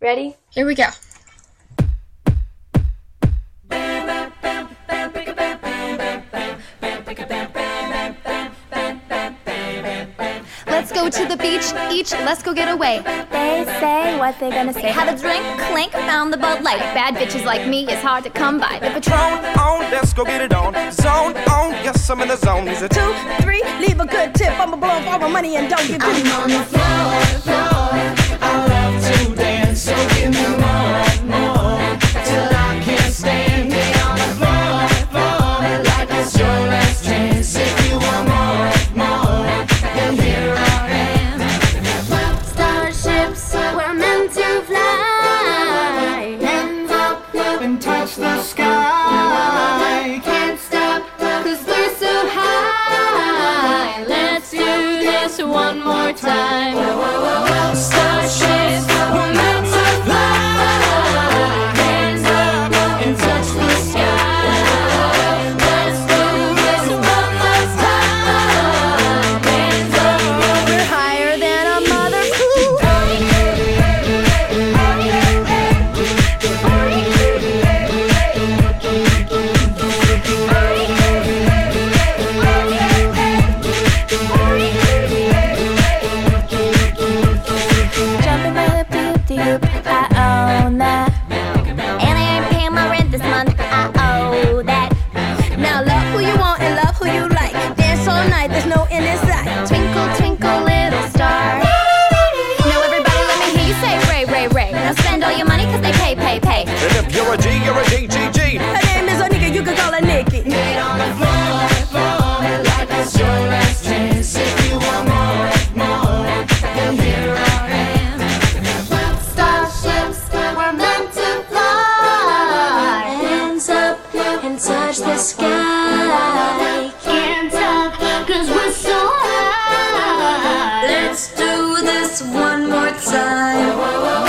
Ready? Here we go. Let's go to the beach, each, let's go get away. They say what they gonna say. Have a drink, clink, found the Bud Light. Bad bitches like me is hard to come by. The Patron on, let's go get it on. Zone on, yes, I'm in the zone. Is it two, three, leave a good tip. I'ma blow up all my money and don't give I'm on the floor, floor. The sky. Can't stop, cause we're so high. Let's do this one more time. Starships you're a G, you're a G, G, G. Her name is a nigga, you can call her Nikki. Get on the floor, floor, like it's your last chance. If you want more, more, then here I am. Starships were meant to fly. Hands up and touch the sky. Can't stop, cause we're so high. Let's do this one more time.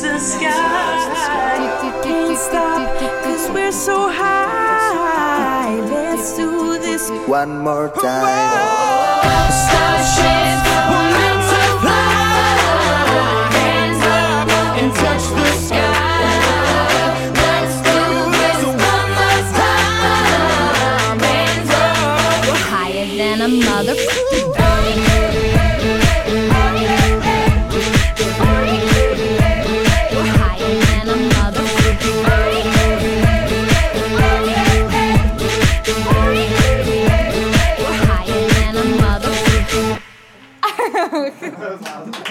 Touch the sky. Can't stop, cause we're so high. Let's do this. One more time. Starships were meant to fly. Hands up and touch the sky. Let's do this one last time. Hands up. We're higher than a mother. Exato.